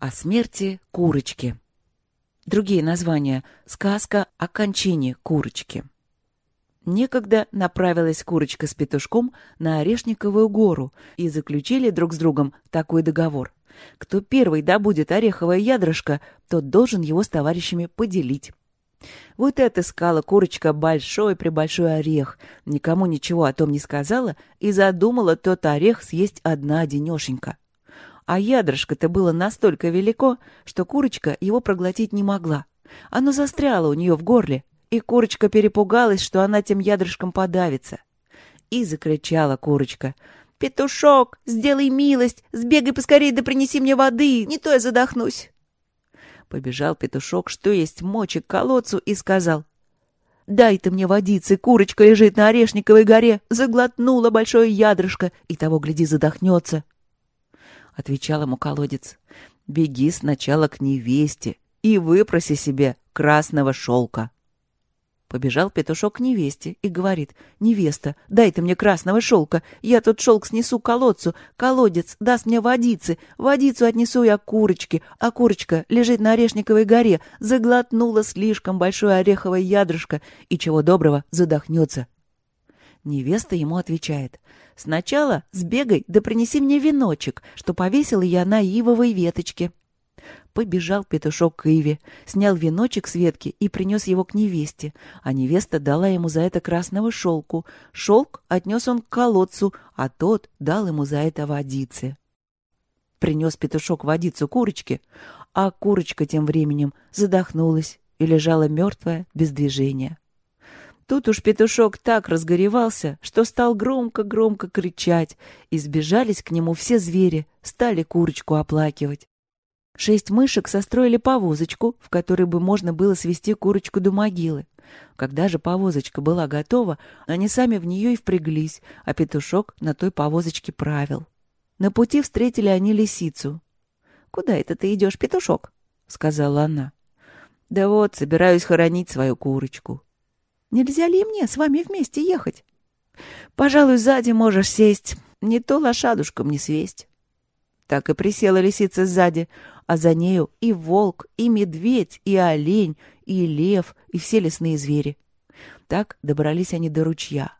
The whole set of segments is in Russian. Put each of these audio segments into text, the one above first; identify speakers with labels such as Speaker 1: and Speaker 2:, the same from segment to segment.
Speaker 1: О смерти курочки. Другие названия. Сказка о кончине курочки. Некогда направилась курочка с петушком на Орешниковую гору и заключили друг с другом такой договор. Кто первый добудет ореховое ядрышко, тот должен его с товарищами поделить. Вот и отыскала курочка большой-пребольшой орех, никому ничего о том не сказала и задумала тот орех съесть одна денешенька а ядрышко-то было настолько велико, что курочка его проглотить не могла. Оно застряло у нее в горле, и курочка перепугалась, что она тем ядрышком подавится. И закричала курочка. «Петушок, сделай милость, сбегай поскорей да принеси мне воды, не то я задохнусь». Побежал петушок, что есть мочи, к колодцу, и сказал. «Дай ты мне водицы, курочка лежит на Орешниковой горе, заглотнула большое ядрышко, и того, гляди, задохнется» отвечал ему колодец. Беги сначала к невесте и выпроси себе красного шелка. Побежал петушок к невесте и говорит, «Невеста, дай ты мне красного шелка, я тот шелк снесу колодцу, колодец даст мне водицы, водицу отнесу я курочке, а курочка лежит на Орешниковой горе, заглотнула слишком большое ореховое ядрышко и, чего доброго, задохнется». Невеста ему отвечает, Сначала сбегай да принеси мне веночек, что повесила я на ивовой веточке. Побежал петушок к Иве, снял веночек с ветки и принес его к невесте, а невеста дала ему за это красного шелку. Шелк отнес он к колодцу, а тот дал ему за это водицы. Принес петушок водицу курочке, а курочка тем временем задохнулась и лежала мертвая без движения. Тут уж петушок так разгоревался, что стал громко-громко кричать, и сбежались к нему все звери, стали курочку оплакивать. Шесть мышек состроили повозочку, в которой бы можно было свести курочку до могилы. Когда же повозочка была готова, они сами в нее и впряглись, а петушок на той повозочке правил. На пути встретили они лисицу. «Куда это ты идешь, петушок?» — сказала она. «Да вот, собираюсь хоронить свою курочку», Нельзя ли мне с вами вместе ехать? Пожалуй, сзади можешь сесть. Не то лошадушкам не свесть. Так и присела лисица сзади, а за нею и волк, и медведь, и олень, и лев, и все лесные звери. Так добрались они до ручья.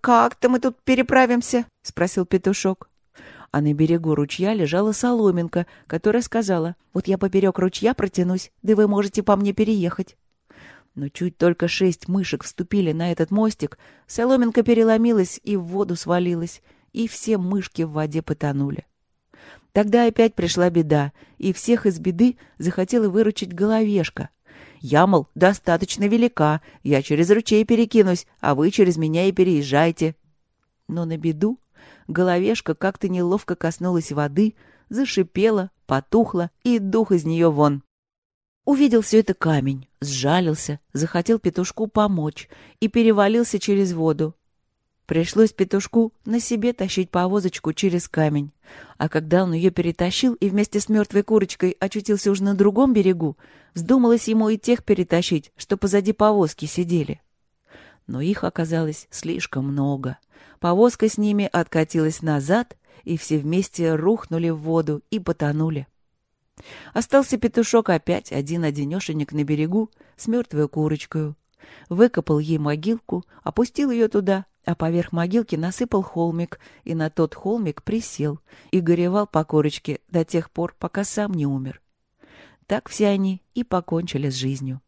Speaker 1: «Как-то мы тут переправимся?» — спросил петушок. А на берегу ручья лежала соломинка, которая сказала, «Вот я поперек ручья протянусь, да вы можете по мне переехать». Но чуть только шесть мышек вступили на этот мостик, соломинка переломилась и в воду свалилась, и все мышки в воде потонули. Тогда опять пришла беда, и всех из беды захотела выручить головешка. Я, мол, достаточно велика, я через ручей перекинусь, а вы через меня и переезжайте. Но на беду головешка как-то неловко коснулась воды, зашипела, потухла, и дух из нее вон. Увидел все это камень, сжалился, захотел петушку помочь и перевалился через воду. Пришлось петушку на себе тащить повозочку через камень. А когда он ее перетащил и вместе с мертвой курочкой очутился уже на другом берегу, вздумалось ему и тех перетащить, что позади повозки сидели. Но их оказалось слишком много. Повозка с ними откатилась назад, и все вместе рухнули в воду и потонули. Остался петушок опять один-одинешенек на берегу с мертвой курочкой. Выкопал ей могилку, опустил ее туда, а поверх могилки насыпал холмик, и на тот холмик присел и горевал по курочке до тех пор, пока сам не умер. Так все они и покончили с жизнью.